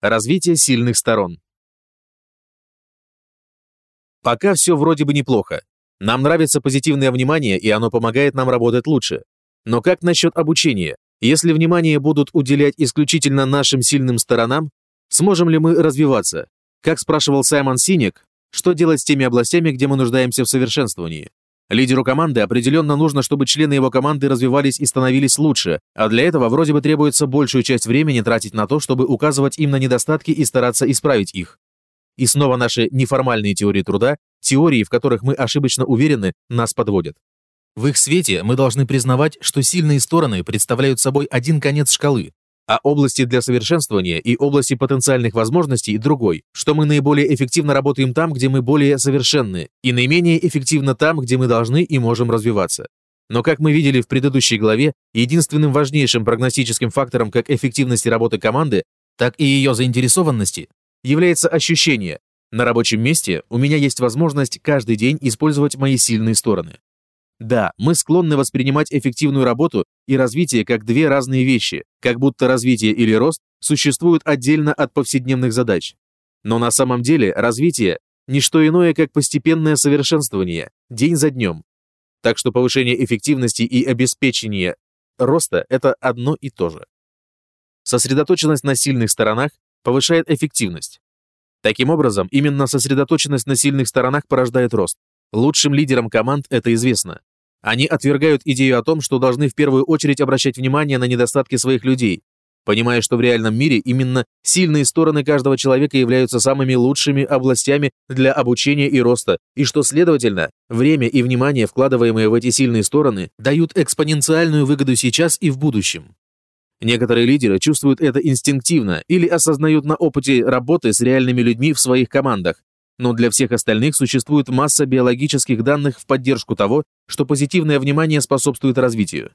Развитие сильных сторон. Пока все вроде бы неплохо. Нам нравится позитивное внимание, и оно помогает нам работать лучше. Но как насчет обучения? Если внимание будут уделять исключительно нашим сильным сторонам, сможем ли мы развиваться? Как спрашивал Саймон Синек, что делать с теми областями, где мы нуждаемся в совершенствовании? Лидеру команды определенно нужно, чтобы члены его команды развивались и становились лучше, а для этого вроде бы требуется большую часть времени тратить на то, чтобы указывать им на недостатки и стараться исправить их. И снова наши неформальные теории труда, теории, в которых мы ошибочно уверены, нас подводят. В их свете мы должны признавать, что сильные стороны представляют собой один конец шкалы, а области для совершенствования и области потенциальных возможностей другой, что мы наиболее эффективно работаем там, где мы более совершенны, и наименее эффективно там, где мы должны и можем развиваться. Но, как мы видели в предыдущей главе, единственным важнейшим прогностическим фактором как эффективности работы команды, так и ее заинтересованности является ощущение «на рабочем месте у меня есть возможность каждый день использовать мои сильные стороны». Да, мы склонны воспринимать эффективную работу и развитие как две разные вещи, как будто развитие или рост существуют отдельно от повседневных задач. Но на самом деле развитие – не что иное, как постепенное совершенствование, день за днем. Так что повышение эффективности и обеспечение роста – это одно и то же. Сосредоточенность на сильных сторонах повышает эффективность. Таким образом, именно сосредоточенность на сильных сторонах порождает рост. Лучшим лидерам команд это известно. Они отвергают идею о том, что должны в первую очередь обращать внимание на недостатки своих людей, понимая, что в реальном мире именно сильные стороны каждого человека являются самыми лучшими областями для обучения и роста, и что, следовательно, время и внимание, вкладываемые в эти сильные стороны, дают экспоненциальную выгоду сейчас и в будущем. Некоторые лидеры чувствуют это инстинктивно или осознают на опыте работы с реальными людьми в своих командах, но для всех остальных существует масса биологических данных в поддержку того, что позитивное внимание способствует развитию.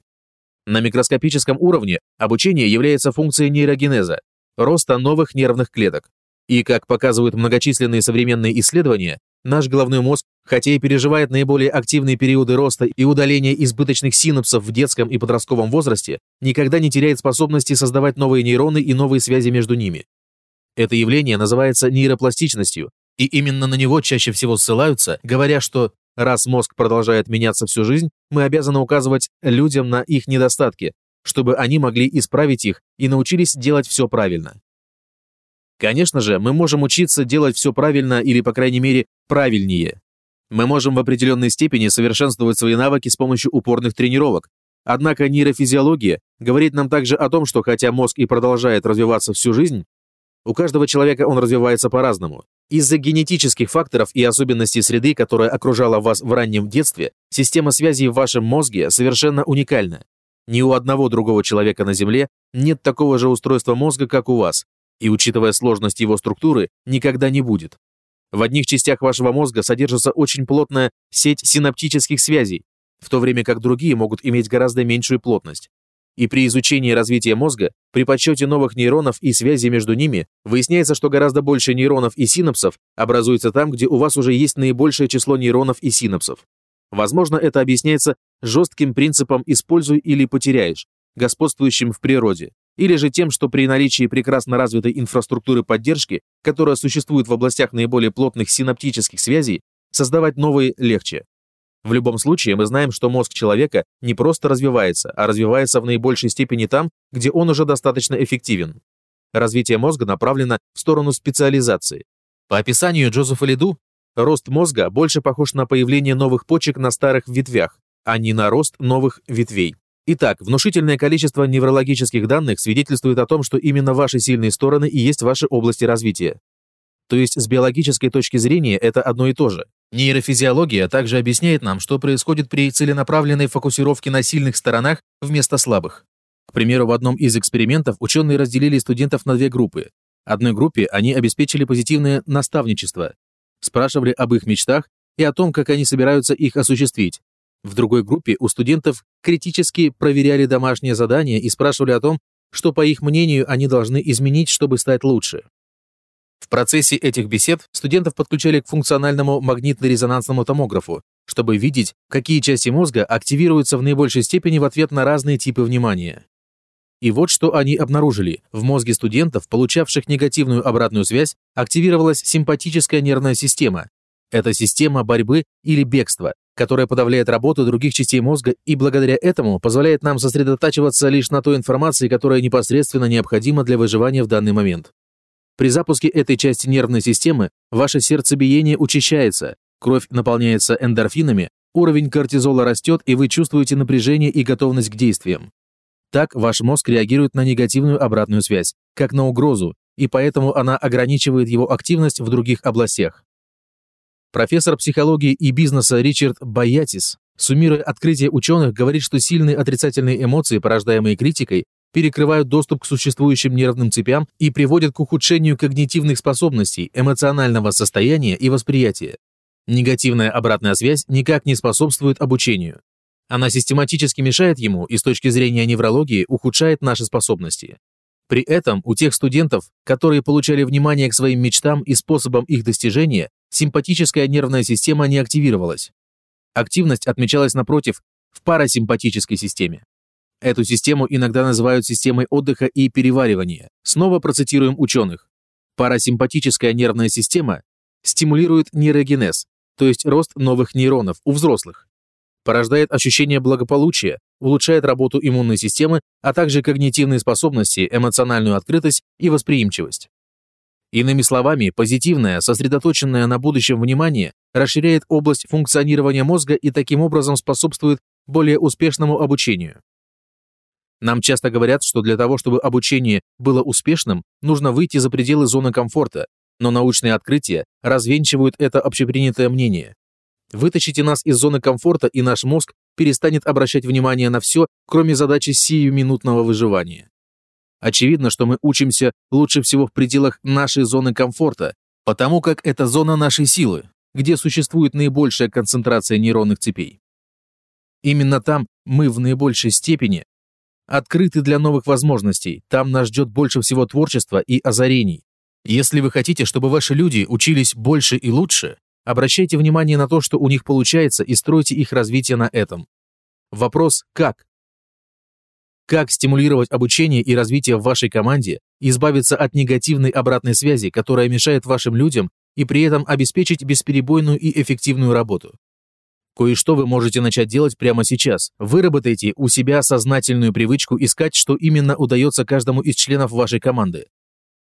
На микроскопическом уровне обучение является функцией нейрогенеза, роста новых нервных клеток. И, как показывают многочисленные современные исследования, наш головной мозг, хотя и переживает наиболее активные периоды роста и удаления избыточных синапсов в детском и подростковом возрасте, никогда не теряет способности создавать новые нейроны и новые связи между ними. Это явление называется нейропластичностью, и именно на него чаще всего ссылаются, говоря, что раз мозг продолжает меняться всю жизнь, мы обязаны указывать людям на их недостатки, чтобы они могли исправить их и научились делать все правильно. Конечно же, мы можем учиться делать все правильно или, по крайней мере, правильнее. Мы можем в определенной степени совершенствовать свои навыки с помощью упорных тренировок. Однако нейрофизиология говорит нам также о том, что хотя мозг и продолжает развиваться всю жизнь, у каждого человека он развивается по-разному. Из-за генетических факторов и особенностей среды, которая окружала вас в раннем детстве, система связи в вашем мозге совершенно уникальна. Ни у одного другого человека на Земле нет такого же устройства мозга, как у вас, и, учитывая сложность его структуры, никогда не будет. В одних частях вашего мозга содержится очень плотная сеть синаптических связей, в то время как другие могут иметь гораздо меньшую плотность. И при изучении развития мозга, при подсчете новых нейронов и связи между ними, выясняется, что гораздо больше нейронов и синапсов образуется там, где у вас уже есть наибольшее число нейронов и синапсов. Возможно, это объясняется жестким принципом «используй или потеряешь», господствующим в природе, или же тем, что при наличии прекрасно развитой инфраструктуры поддержки, которая существует в областях наиболее плотных синаптических связей, создавать новые легче. В любом случае, мы знаем, что мозг человека не просто развивается, а развивается в наибольшей степени там, где он уже достаточно эффективен. Развитие мозга направлено в сторону специализации. По описанию Джозефа Лиду, рост мозга больше похож на появление новых почек на старых ветвях, а не на рост новых ветвей. Итак, внушительное количество неврологических данных свидетельствует о том, что именно ваши сильные стороны и есть ваши области развития. То есть с биологической точки зрения это одно и то же. Нейрофизиология также объясняет нам, что происходит при целенаправленной фокусировке на сильных сторонах вместо слабых. К примеру, в одном из экспериментов ученые разделили студентов на две группы. Одной группе они обеспечили позитивное наставничество, спрашивали об их мечтах и о том, как они собираются их осуществить. В другой группе у студентов критически проверяли домашние задания и спрашивали о том, что, по их мнению, они должны изменить, чтобы стать лучше. В процессе этих бесед студентов подключали к функциональному магнитно-резонансному томографу, чтобы видеть, какие части мозга активируются в наибольшей степени в ответ на разные типы внимания. И вот что они обнаружили. В мозге студентов, получавших негативную обратную связь, активировалась симпатическая нервная система. Это система борьбы или бегства, которая подавляет работу других частей мозга и благодаря этому позволяет нам сосредотачиваться лишь на той информации, которая непосредственно необходима для выживания в данный момент. При запуске этой части нервной системы ваше сердцебиение учащается, кровь наполняется эндорфинами, уровень кортизола растет, и вы чувствуете напряжение и готовность к действиям. Так ваш мозг реагирует на негативную обратную связь, как на угрозу, и поэтому она ограничивает его активность в других областях. Профессор психологии и бизнеса Ричард Баятис, суммируя открытие ученых, говорит, что сильные отрицательные эмоции, порождаемые критикой, перекрывают доступ к существующим нервным цепям и приводят к ухудшению когнитивных способностей, эмоционального состояния и восприятия. Негативная обратная связь никак не способствует обучению. Она систематически мешает ему и с точки зрения неврологии ухудшает наши способности. При этом у тех студентов, которые получали внимание к своим мечтам и способам их достижения, симпатическая нервная система не активировалась. Активность отмечалась, напротив, в парасимпатической системе. Эту систему иногда называют системой отдыха и переваривания. Снова процитируем ученых. Парасимпатическая нервная система стимулирует нейрогенез, то есть рост новых нейронов у взрослых, порождает ощущение благополучия, улучшает работу иммунной системы, а также когнитивные способности, эмоциональную открытость и восприимчивость. Иными словами, позитивное, сосредоточенное на будущем внимание расширяет область функционирования мозга и таким образом способствует более успешному обучению. Нам часто говорят, что для того, чтобы обучение было успешным, нужно выйти за пределы зоны комфорта, но научные открытия развенчивают это общепринятое мнение. Вытащите нас из зоны комфорта, и наш мозг перестанет обращать внимание на все, кроме задачи сиюминутного выживания. Очевидно, что мы учимся лучше всего в пределах нашей зоны комфорта, потому как это зона нашей силы, где существует наибольшая концентрация нейронных цепей. Именно там мы в наибольшей степени открыты для новых возможностей, там нас ждет больше всего творчества и озарений. Если вы хотите, чтобы ваши люди учились больше и лучше, обращайте внимание на то, что у них получается, и стройте их развитие на этом. Вопрос «как?». Как стимулировать обучение и развитие в вашей команде, избавиться от негативной обратной связи, которая мешает вашим людям, и при этом обеспечить бесперебойную и эффективную работу? Кое-что вы можете начать делать прямо сейчас. Выработайте у себя сознательную привычку искать, что именно удается каждому из членов вашей команды.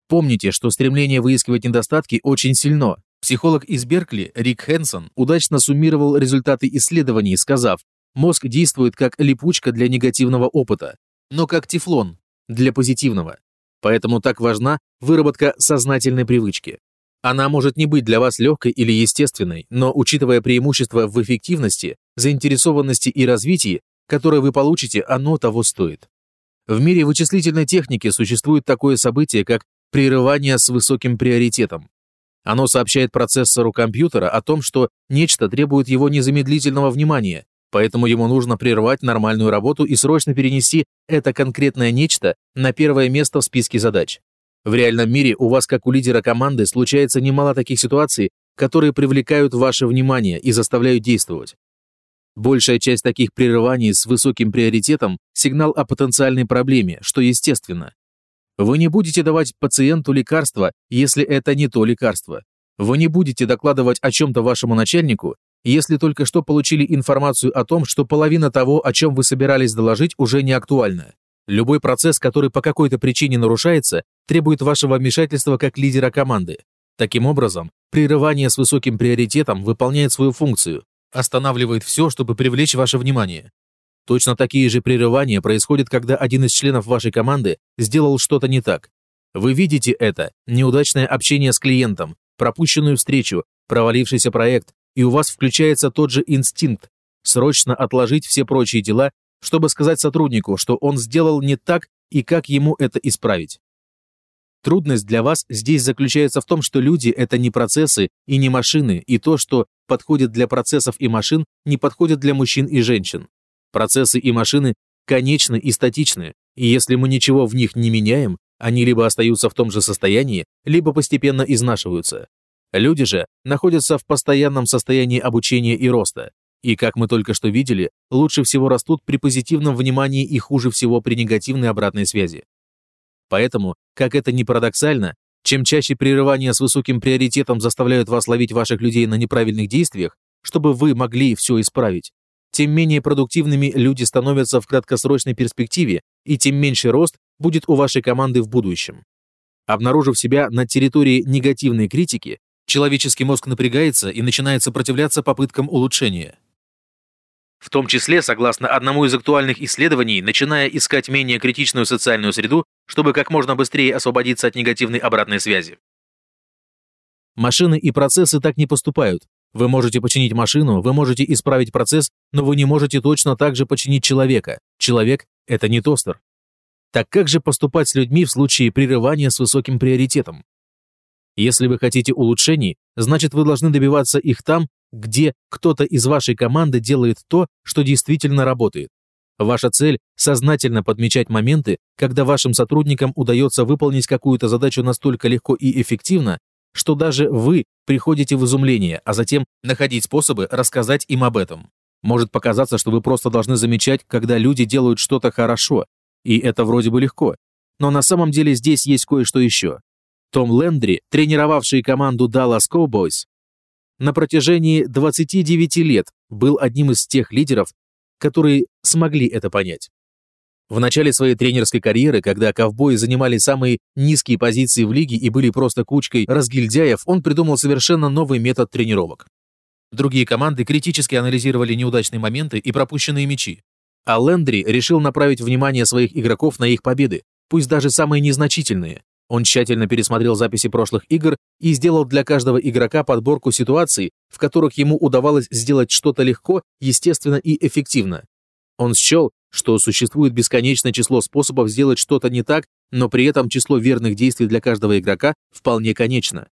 Помните, что стремление выискивать недостатки очень сильно. Психолог из Беркли Рик Хэнсон удачно суммировал результаты исследований, сказав, мозг действует как липучка для негативного опыта, но как тефлон для позитивного. Поэтому так важна выработка сознательной привычки. Она может не быть для вас легкой или естественной, но учитывая преимущества в эффективности, заинтересованности и развитии, которые вы получите, оно того стоит. В мире вычислительной техники существует такое событие, как прерывание с высоким приоритетом. Оно сообщает процессору компьютера о том, что нечто требует его незамедлительного внимания, поэтому ему нужно прервать нормальную работу и срочно перенести это конкретное нечто на первое место в списке задач. В реальном мире у вас, как у лидера команды, случается немало таких ситуаций, которые привлекают ваше внимание и заставляют действовать. Большая часть таких прерываний с высоким приоритетом – сигнал о потенциальной проблеме, что естественно. Вы не будете давать пациенту лекарство, если это не то лекарство. Вы не будете докладывать о чем-то вашему начальнику, если только что получили информацию о том, что половина того, о чем вы собирались доложить, уже не актуальна. Любой процесс, который по какой-то причине нарушается, требует вашего вмешательства как лидера команды. Таким образом, прерывание с высоким приоритетом выполняет свою функцию, останавливает все, чтобы привлечь ваше внимание. Точно такие же прерывания происходят, когда один из членов вашей команды сделал что-то не так. Вы видите это, неудачное общение с клиентом, пропущенную встречу, провалившийся проект, и у вас включается тот же инстинкт срочно отложить все прочие дела чтобы сказать сотруднику, что он сделал не так и как ему это исправить. Трудность для вас здесь заключается в том, что люди — это не процессы и не машины, и то, что подходит для процессов и машин, не подходит для мужчин и женщин. Процессы и машины конечны и статичны, и если мы ничего в них не меняем, они либо остаются в том же состоянии, либо постепенно изнашиваются. Люди же находятся в постоянном состоянии обучения и роста, И, как мы только что видели, лучше всего растут при позитивном внимании и хуже всего при негативной обратной связи. Поэтому, как это ни парадоксально, чем чаще прерывания с высоким приоритетом заставляют вас ловить ваших людей на неправильных действиях, чтобы вы могли все исправить, тем менее продуктивными люди становятся в краткосрочной перспективе, и тем меньше рост будет у вашей команды в будущем. Обнаружив себя на территории негативной критики, человеческий мозг напрягается и начинает сопротивляться попыткам улучшения. В том числе, согласно одному из актуальных исследований, начиная искать менее критичную социальную среду, чтобы как можно быстрее освободиться от негативной обратной связи. Машины и процессы так не поступают. Вы можете починить машину, вы можете исправить процесс, но вы не можете точно так же починить человека. Человек – это не тостер. Так как же поступать с людьми в случае прерывания с высоким приоритетом? Если вы хотите улучшений, значит вы должны добиваться их там, где кто-то из вашей команды делает то, что действительно работает. Ваша цель – сознательно подмечать моменты, когда вашим сотрудникам удается выполнить какую-то задачу настолько легко и эффективно, что даже вы приходите в изумление, а затем находить способы рассказать им об этом. Может показаться, что вы просто должны замечать, когда люди делают что-то хорошо, и это вроде бы легко. Но на самом деле здесь есть кое-что еще. Том Лендри, тренировавший команду Dallas Cowboys, на протяжении 29 лет был одним из тех лидеров, которые смогли это понять. В начале своей тренерской карьеры, когда ковбои занимали самые низкие позиции в лиге и были просто кучкой разгильдяев, он придумал совершенно новый метод тренировок. Другие команды критически анализировали неудачные моменты и пропущенные мячи. А Лендри решил направить внимание своих игроков на их победы, пусть даже самые незначительные, он тщательно пересмотрел записи прошлых игр и сделал для каждого игрока подборку ситуаций, в которых ему удавалось сделать что-то легко, естественно и эффективно. Он счел, что существует бесконечное число способов сделать что-то не так, но при этом число верных действий для каждого игрока вполне конечно.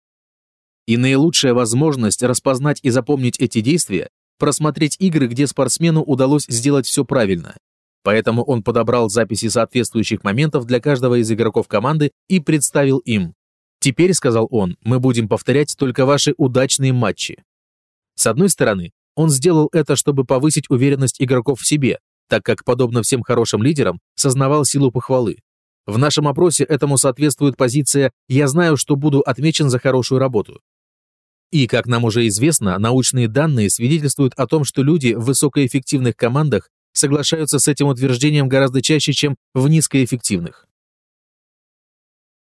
И наилучшая возможность распознать и запомнить эти действия – просмотреть игры, где спортсмену удалось сделать все правильно. Поэтому он подобрал записи соответствующих моментов для каждого из игроков команды и представил им. «Теперь», — сказал он, — «мы будем повторять только ваши удачные матчи». С одной стороны, он сделал это, чтобы повысить уверенность игроков в себе, так как, подобно всем хорошим лидерам, сознавал силу похвалы. В нашем опросе этому соответствует позиция «я знаю, что буду отмечен за хорошую работу». И, как нам уже известно, научные данные свидетельствуют о том, что люди в высокоэффективных командах соглашаются с этим утверждением гораздо чаще, чем в низкоэффективных.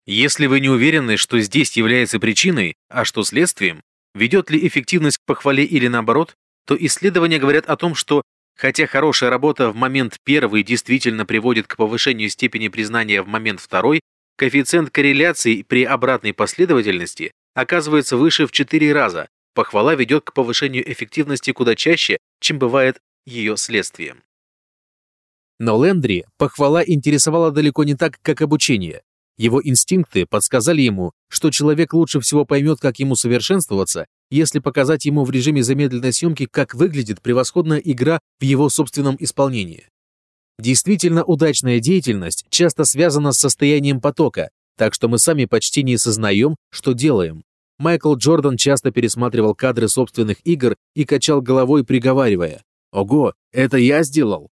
Если вы не уверены, что здесь является причиной, а что следствием, ведет ли эффективность к похвале или наоборот, то исследования говорят о том, что хотя хорошая работа в момент первый действительно приводит к повышению степени признания в момент второй, коэффициент корреляции при обратной последовательности оказывается выше в 4 раза. Похвала ведет к повышению эффективности куда чаще, чем бывает ее следствием. Но Лендри похвала интересовала далеко не так, как обучение. Его инстинкты подсказали ему, что человек лучше всего поймет, как ему совершенствоваться, если показать ему в режиме замедленной съемки, как выглядит превосходная игра в его собственном исполнении. Действительно удачная деятельность часто связана с состоянием потока, так что мы сами почти не сознаем, что делаем. Майкл Джордан часто пересматривал кадры собственных игр и качал головой, приговаривая «Ого, это я сделал!»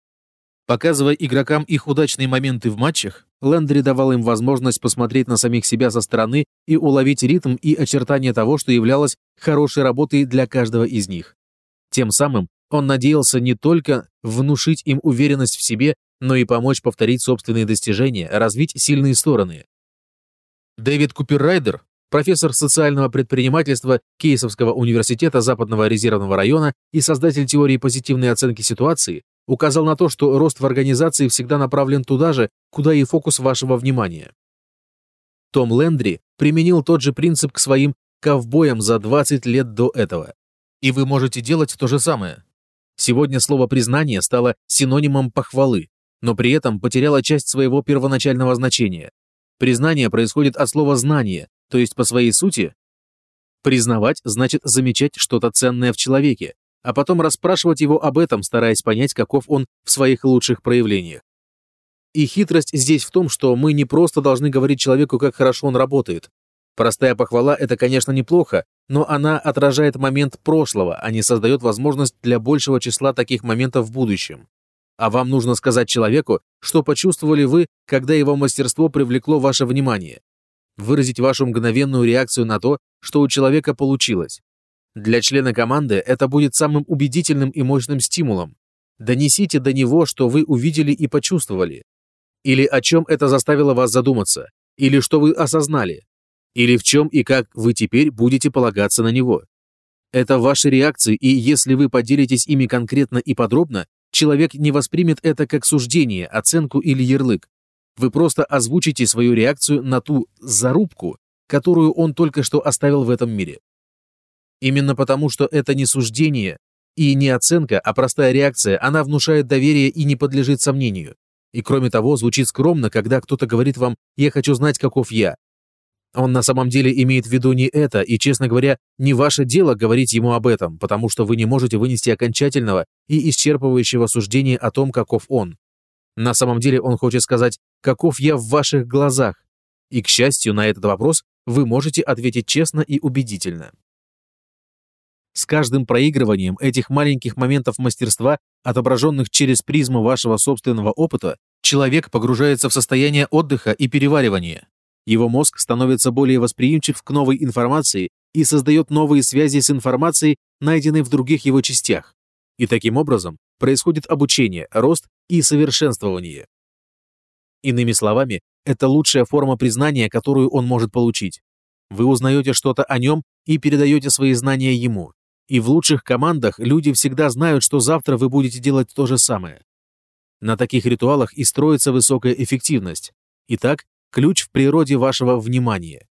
Показывая игрокам их удачные моменты в матчах, Лендри давал им возможность посмотреть на самих себя со стороны и уловить ритм и очертания того, что являлось хорошей работой для каждого из них. Тем самым он надеялся не только внушить им уверенность в себе, но и помочь повторить собственные достижения, развить сильные стороны. Дэвид Куперрайдер, профессор социального предпринимательства Кейсовского университета Западного резервного района и создатель теории позитивной оценки ситуации, указал на то, что рост в организации всегда направлен туда же, куда и фокус вашего внимания. Том Лендри применил тот же принцип к своим ковбоям за 20 лет до этого. И вы можете делать то же самое. Сегодня слово «признание» стало синонимом похвалы, но при этом потеряло часть своего первоначального значения. Признание происходит от слова «знание», то есть по своей сути Признавать значит замечать что-то ценное в человеке, а потом расспрашивать его об этом, стараясь понять, каков он в своих лучших проявлениях. И хитрость здесь в том, что мы не просто должны говорить человеку, как хорошо он работает. Простая похвала – это, конечно, неплохо, но она отражает момент прошлого, а не создает возможность для большего числа таких моментов в будущем. А вам нужно сказать человеку, что почувствовали вы, когда его мастерство привлекло ваше внимание. Выразить вашу мгновенную реакцию на то, что у человека получилось. Для члена команды это будет самым убедительным и мощным стимулом. Донесите до него, что вы увидели и почувствовали. Или о чем это заставило вас задуматься. Или что вы осознали. Или в чем и как вы теперь будете полагаться на него. Это ваши реакции, и если вы поделитесь ими конкретно и подробно, человек не воспримет это как суждение, оценку или ярлык. Вы просто озвучите свою реакцию на ту зарубку, которую он только что оставил в этом мире. Именно потому, что это не суждение и не оценка, а простая реакция, она внушает доверие и не подлежит сомнению. И кроме того, звучит скромно, когда кто-то говорит вам «я хочу знать, каков я», он на самом деле имеет в виду не это, и, честно говоря, не ваше дело говорить ему об этом, потому что вы не можете вынести окончательного и исчерпывающего суждения о том, каков он. На самом деле он хочет сказать «каков я в ваших глазах?» И, к счастью, на этот вопрос вы можете ответить честно и убедительно. С каждым проигрыванием этих маленьких моментов мастерства, отображенных через призму вашего собственного опыта, человек погружается в состояние отдыха и переваривания. Его мозг становится более восприимчив к новой информации и создает новые связи с информацией, найденной в других его частях. И таким образом происходит обучение, рост и совершенствование. Иными словами, это лучшая форма признания, которую он может получить. Вы узнаете что-то о нем и передаете свои знания ему. И в лучших командах люди всегда знают, что завтра вы будете делать то же самое. На таких ритуалах и строится высокая эффективность. Итак, ключ в природе вашего внимания.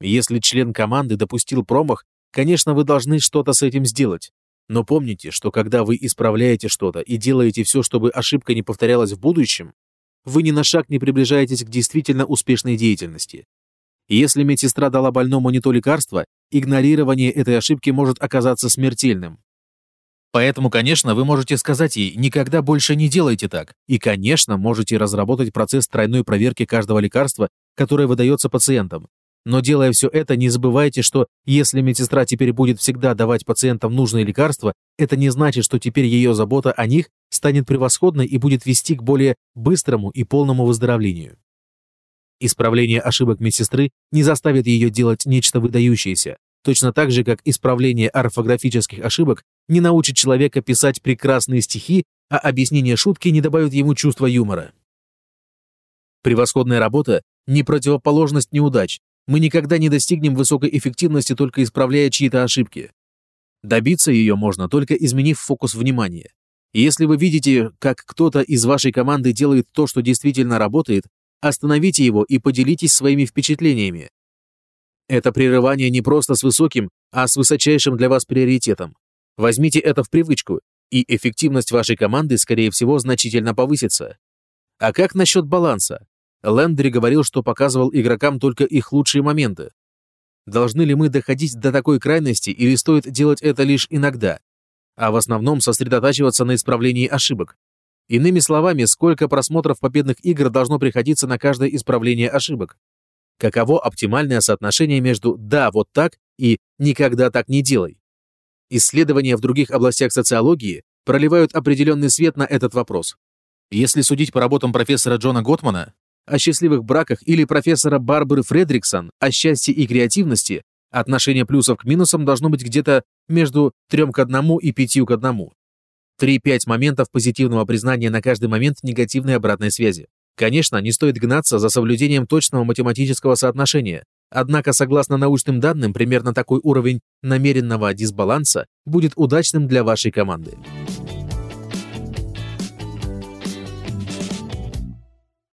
Если член команды допустил промах, конечно, вы должны что-то с этим сделать. Но помните, что когда вы исправляете что-то и делаете все, чтобы ошибка не повторялась в будущем, вы ни на шаг не приближаетесь к действительно успешной деятельности. Если медсестра дала больному не то лекарство, игнорирование этой ошибки может оказаться смертельным. Поэтому, конечно, вы можете сказать ей «никогда больше не делайте так». И, конечно, можете разработать процесс тройной проверки каждого лекарства, которое выдается пациентам. Но делая все это, не забывайте, что если медсестра теперь будет всегда давать пациентам нужные лекарства, это не значит, что теперь ее забота о них станет превосходной и будет вести к более быстрому и полному выздоровлению. Исправление ошибок медсестры не заставит ее делать нечто выдающееся, точно так же, как исправление орфографических ошибок не научит человека писать прекрасные стихи, а объяснение шутки не добавит ему чувства юмора. Превосходная работа – не противоположность неудач. Мы никогда не достигнем высокой эффективности, только исправляя чьи-то ошибки. Добиться ее можно, только изменив фокус внимания. Если вы видите, как кто-то из вашей команды делает то, что действительно работает, остановите его и поделитесь своими впечатлениями. Это прерывание не просто с высоким, а с высочайшим для вас приоритетом. Возьмите это в привычку, и эффективность вашей команды, скорее всего, значительно повысится. А как насчет баланса? Лендри говорил, что показывал игрокам только их лучшие моменты. Должны ли мы доходить до такой крайности или стоит делать это лишь иногда, а в основном сосредотачиваться на исправлении ошибок? Иными словами, сколько просмотров победных игр должно приходиться на каждое исправление ошибок? Каково оптимальное соотношение между «да, вот так» и «никогда так не делай»? Исследования в других областях социологии проливают определенный свет на этот вопрос. Если судить по работам профессора Джона Готмана о счастливых браках или профессора Барбары Фредриксон о счастье и креативности, отношение плюсов к минусам должно быть где-то между 3 к 1 и 5 к 1. 3-5 моментов позитивного признания на каждый момент негативной обратной связи. Конечно, не стоит гнаться за соблюдением точного математического соотношения, однако, согласно научным данным, примерно такой уровень намеренного дисбаланса будет удачным для вашей команды.